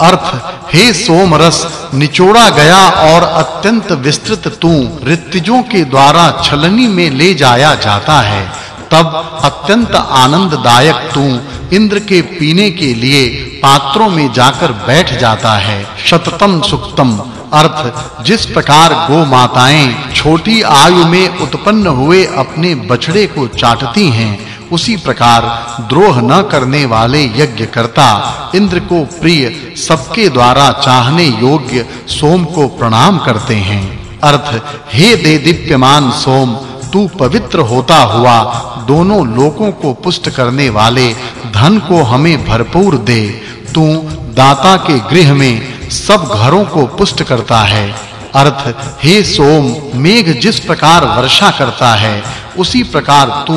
अर्थ, हे सोमरस, निचोड़ा गया और अत्यंत विस्तृत तू ऋतजों के द्वारा छलनी में ले जाया जाता है। तब अत्यंत आनंददायक तू इंद्र के पीने के लिए पात्रों में जाकर बैठ जाता है। शततम सुक्तम, अर्थ, जिस प्रकार गो माताएँ छोटी आयु में उत्पन्न हुए अपने बछड़े को चाटती हैं उसी प्रकार द्रोह न करने वाले यज्ञकर्ता इंद्र को प्रिय सबके द्वारा चाहने योग्य सोम को प्रणाम करते हैं। अर्थ, हे दे दीप्यमान सोम, तू पवित्र होता हुआ दोनों लोकों को पुष्ट करने वाले धन को हमें भरपूर दे। तू दाता के गृह में सब घरों को पुष्ट करता है। अर्थ, हे सोम, मेघ जिस प्रकार वर्षा करता है, उसी प्रकार तू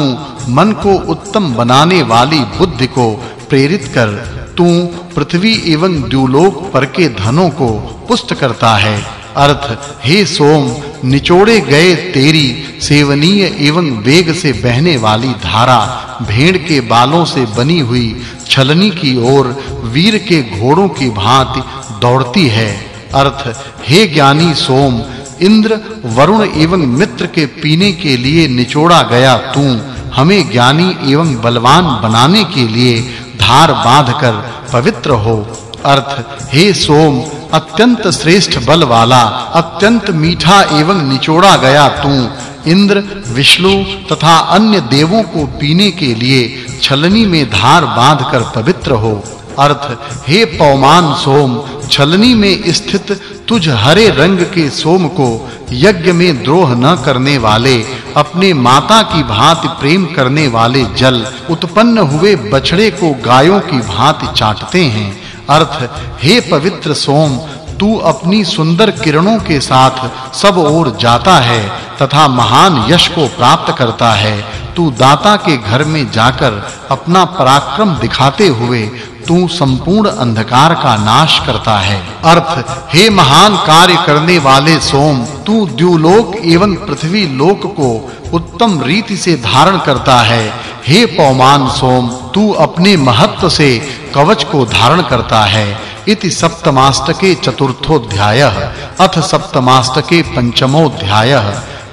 मन को उत्तम बनाने वाली बुद्धि को प्रेरित कर, तू पृथ्वी एवं द्युलोक पर के धनों को पुष्ट करता है। अर्थ, हे सोम, निचोड़े गए तेरी सेवनीय एवं वेग से बहने वाली धारा, भेड़ के बालों से बनी हुई छलनी की ओर वीर के घोड़ों की भांति दौड़ती है। अर्थ, हे ज्ञानी सोम, इंद्र, वरुण एवं मित्र के पीने के लिए निचोड़ा गया तू हमें ज्ञानी एवं बलवान बनाने के लिए धार बांधकर पवित्र हो। अर्थ, हे सोम, अत्यंत श्रेष्ठ बल वाला, अत्यंत मीठा एवं निचोड़ा गया तू। इंद्र, विष्णु तथा अन्य देवों को पीने के लिए छलनी में धार बांधकर पवित्र हो। अर्थ, हे पौमान सोम, छलनी में स्थित तुझ हरे रंग के सोम को यज्ञ में द्रोह न करने वाले, अपने माता की भांति प्रेम करने वाले जल उत्पन्न हुए बछड़े को गायों की भांति चाटते हैं। अर्थ, हे पवित्र सोम, तू अपनी सुंदर किरणों के साथ सब ओर जाता है तथा महान यश को प्राप्त करता है। तू दाता के घर में जाकर अपना पराक्रम दिखाते हुए तू संपूर्ण अंधकार का नाश करता है। अर्थ, हे महान कार्य करने वाले सोम, तू द्युलोक एवं पृथ्वी लोक को उत्तम रीति से धारण करता है। हे पौमान सोम, तू अपने महत्व से कवच को धारण करता है। इति सप्तमाष्टके चतुर्थोध्याय, अथ सप्तमाष्टके पंचमोध्याय।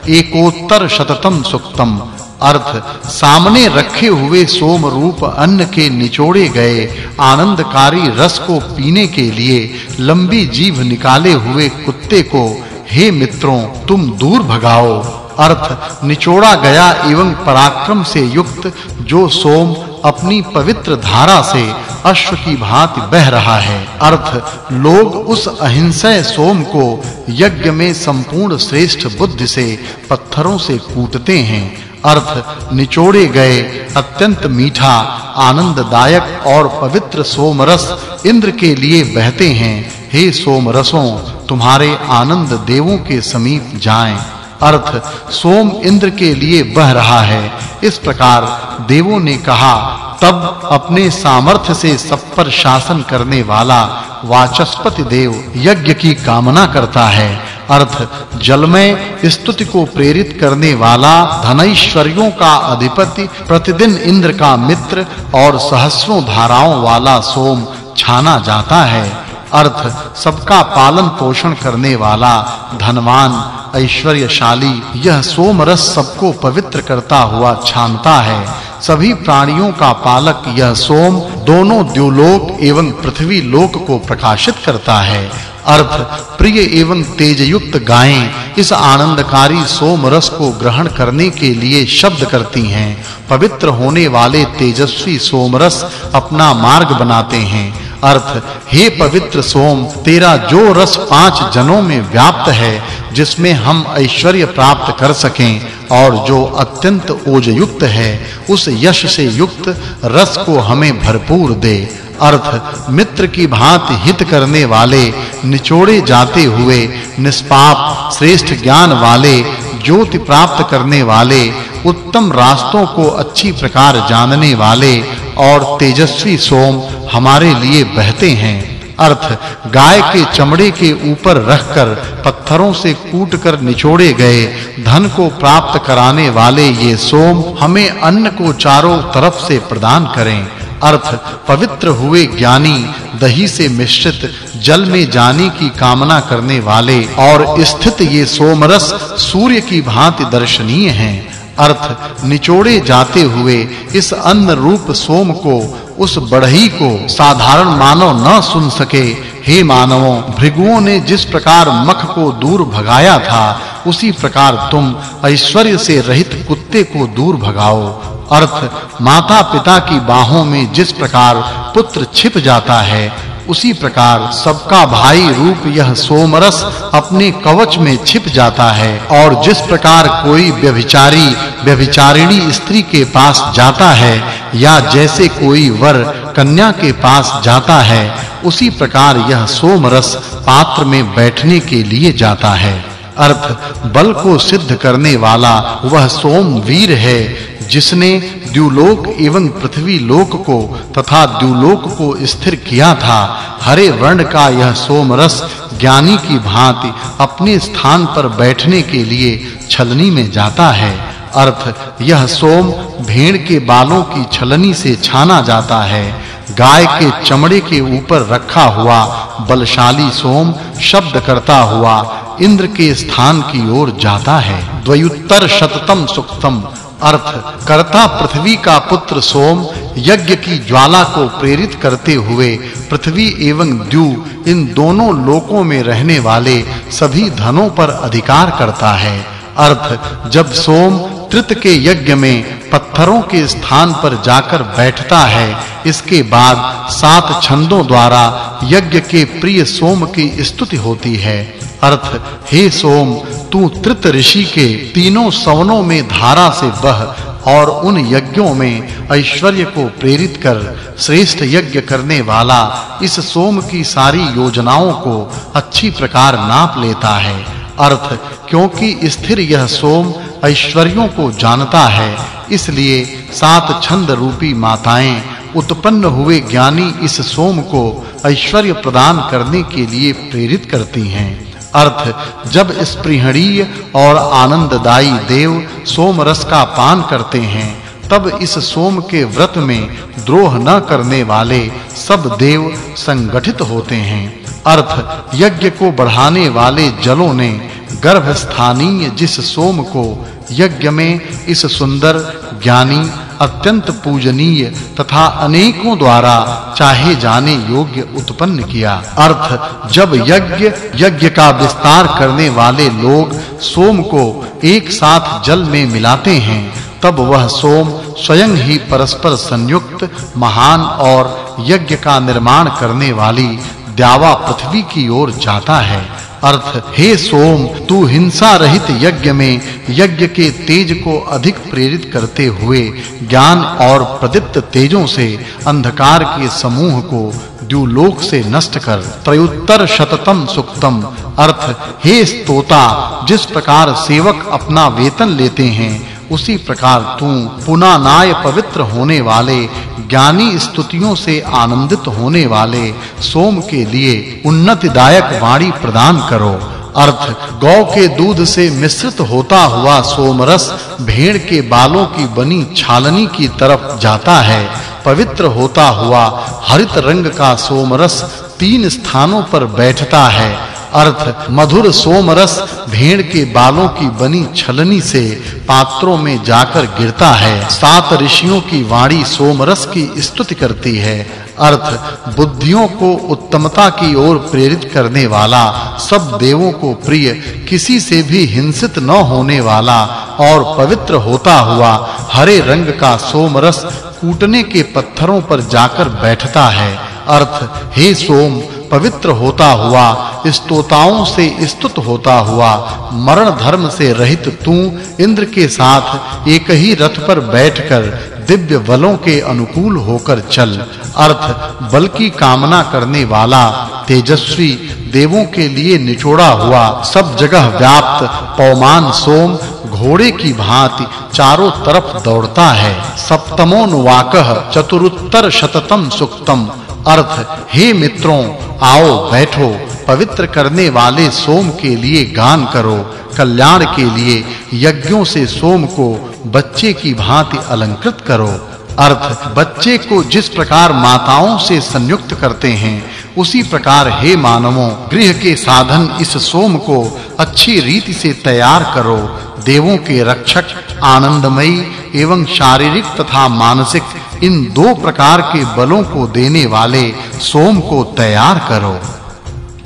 एकोत्तर शततम सुक्तम। अर्थ, सामने रखे हुए सोम रूप अन्न के निचोड़े गए आनंदकारी रस को पीने के लिए लंबी जीभ निकाले हुए कुत्ते को, हे मित्रों, तुम दूर भगाओ। अर्थ, निचोड़ा गया एवं पराक्रम से युक्त जो सोम अपनी पवित्र धारा से अश्व की भांति बह रहा है। अर्थ, लोग उस अहिंसय सोम को यज्ञ में संपूर्ण श्रेष्ठ बुद्धि से पत्थरों से कूटते हैं। अर्थ निचोड़े गए अत्यंत मीठा, आनंददायक और पवित्र सोमरस इंद्र के लिए बहते हैं। हे सोमरसों, तुम्हारे आनंद देवों के समीप जाएँ। अर्थ, सोम इंद्र के लिए बह रहा है। इस प्रकार देवों ने कहा, तब अपने सामर्थ्य से सब पर शासन करने वाला वाचस्पति देव यज्ञ की कामना करता है। अर्थ जलमय स्तुति को प्रेरित करने वाला धनैश्वर्यों का अधिपति, प्रतिदिन इंद्र का मित्र और सहस्रों धाराओं वाला सोम छाना जाता है। अर्थ, सबका पालन पोषण करने वाला धनवान, ऐश्वर्यशाली, यह सोम रस सबको पवित्र करता हुआ छानता है। सभी प्राणियों का पालक यह सोम दोनों द्युलोक एवं पृथ्वी लोक को प्रकाशित करता है। अर्थ, प्रिय एवं तेज युक्त गायें इस आनंदकारी सोम रस को ग्रहण करने के लिए शब्द करती हैं। पवित्र होने वाले तेजस्वी सोम रस अपना मार्ग बनाते हैं। अर्थ, हे पवित्र सोम, तेरा जो रस पाँच जनों में व्याप्त है, जिसमें हम ऐश्वर्य प्राप्त कर सकें, और जो अत्यंत ओज युक्त है, उस यश से युक्त रस को हमें भरपूर दे। अर्थ, मित्र की भांति हित करने वाले, निचोड़े जाते हुए, निष्पाप, श्रेष्ठ ज्ञान वाले, ज्योति प्राप्त करने वाले, उत्तम रास्तों को अच्छी प्रकार जानने वाले, और तेजस्वी सोम हमारे लिए बहते हैं। अर्थ, गाय के चमड़े के ऊपर रखकर पत्थरों से कूटकर निचोड़े गए। धन को प्राप्त कराने वाले ये सोम हमें अन्न को चारों तरफ़ से प्रदान करें। अर्थ, पवित्र हुए ज्ञानी, दही से मिश्रित, जल में जाने की कामना करने वाले और स्थित ये सोमरस सूर्य की भांति दर्शनीय हैं। अर्थ, निचोड़े जाते हुए इस अन्न रूप सोम को उस बढ़ई को साधारण मानव न सुन सके। हे मानवों, भृगुओं ने जिस प्रकार मख को दूर भगाया था, उसी प्रकार तुम ऐश्वर्य से रहित कुत्ते को दूर भगाओ। अर्थ माता पिता की बाहों में जिस प्रकार पुत्र छिप जाता है उसी प्रकार सबका भाई रूप यह सोमरस अपने कवच में छिप जाता है और जिस प्रकार कोई व्यभिचारी, व्यभिचारिणी स्त्री के पास जाता है या जैसे कोई वर कन्या के पास जाता है, उसी प्रकार यह सोमरस पात्र में बैठने के लिए जाता है। अर्थ, बल को सिद्ध करने वाला वह सोम वीर है जिसने द्युलोक एवं पृथ्वी लोक को तथा द्युलोक को स्थिर किया था, हरे वर्ण का यह सोमरस ज्ञानी की भांति अपने स्थान पर बैठने के लिए छलनी में जाता है। अर्थ, यह सोम भेड़ के बालों की छलनी से छाना जाता है। गाय के चमड़े के ऊपर रखा हुआ बलशाली सोम शब्द करता हुआ इंद्र के स्थान की ओर जाता है। द्वयुत्तर शततम सुक्तम अर्थ कर्ता पृथ्वी का पुत्र सोम यज्ञ की ज्वाला को प्रेरित करते हुए पृथ्वी एवं द्यू इन दोनों लोकों में रहने वाले सभी धनों पर अधिकार करता है। अर्थ, जब सोम त्रित के यज्ञ में पत्थरों के स्थान पर जाकर बैठता है, इसके बाद सात छंदों द्वारा यज्ञ के प्रिय सोम की स्तुति होती है। अर्थ, हे सोम तू त्रित ऋषि के तीनों सवनों में धारा से बह और उन यज्ञों में ऐश्वर्य को प्रेरित कर श्रेष्ठ यज्ञ करने वाला इस सोम की सारी योजनाओं को अच्छी प्रकार नाप लेता है। अर्थ, क्योंकि स्थिर यह सोम ऐश्वर्यों को जानता है, इसलिए सात छंद रूपी माताएँ, उत्पन्न हुए ज्ञानी इस सोम को ऐश्वर्य प्रदान करने के लिए प्रेरित करती हैं। अर्थ, जब स्पृहणीय और आनंददायी देव सोम रस का पान करते हैं, तब इस सोम के व्रत में द्रोह न करने वाले सब देव संगठित होते हैं। अर्थ, यज्ञ को बढ़ाने वाले जलों ने गर्भस्थानीय जिस सोम को यज्ञ में इस सुंदर ज्ञानी अत्यंत पूजनीय तथा अनेकों द्वारा चाहे जाने योग्य उत्पन्न किया। अर्थ, जब यज्ञ यज्ञ का विस्तार करने वाले लोग सोम को एक साथ जल में मिलाते हैं, तब वह सोम स्वयं ही परस्पर संयुक्त, महान और यज्ञ का निर्माण करने वाली द्यावा पृथ्वी की ओर जाता है। अर्थ, हे सोम, तू हिंसा रहित यज्ञ में यज्ञ के तेज को अधिक प्रेरित करते हुए ज्ञान और प्रदीप्त तेजों से अंधकार के समूह को द्युलोक से नष्ट कर। त्रयुत्तर शततम सुक्तम। अर्थ, हे स्तोता, जिस प्रकार सेवक अपना वेतन लेते हैं उसी प्रकार तू पुनानाय पवित्र होने वाले, ज्ञानी स्तुतियों से आनंदित होने वाले, सोम के लिए उन्नतिदायक वाणी प्रदान करो। अर्थ, गौ के दूध से मिश्रित होता हुआ सोमरस भेड़ के बालों की बनी छालनी की तरफ़ जाता है। पवित्र होता हुआ हरित रंग का सोमरस तीन स्थानों पर बैठता है। अर्थ, मधुर सोमरस भेड़ के बालों की बनी छलनी से पात्रों में जाकर गिरता है। सात ऋषियों की वाणी सोमरस की स्तुति करती है। अर्थ, बुद्धियों को उत्तमता की ओर प्रेरित करने वाला, सब देवों को प्रिय, किसी से भी हिंसित न होने वाला और पवित्र होता हुआ हरे रंग का सोमरस कूटने के पत्थरों पर जाकर बैठता है। अर्थ, हे सोम पवित्र होता हुआ, स्तोताओं से स्तुत होता हुआ, मरण धर्म से रहित तू, इंद्र के साथ एक ही रथ पर बैठकर दिव्य बलों के अनुकूल होकर चल। अर्थ, बल की कामना करने वाला, तेजस्वी, देवों के लिए निचोड़ा हुआ, सब जगह व्याप्त, पौमान सोम, घोड़े की भांति चारों तरफ़ दौड़ता है। सप्तमोनुवाकः चतुरुत्तर शततम सुक्तम। अर्थ, हे मित्रों, आओ, बैठो, पवित्र करने वाले सोम के लिए गान करो, कल्याण के लिए यज्ञों से सोम को बच्चे की भांति अलंकृत करो। अर्थ, बच्चे को जिस प्रकार माताओं से संयुक्त करते हैं, उसी प्रकार, हे मानवों, गृह के साधन इस सोम को अच्छी रीति से तैयार करो। देवों के रक्षक, आनंदमयी एवं शारीरिक तथा मानसिक इन दो प्रकार के बलों को देने वाले सोम को तैयार करो।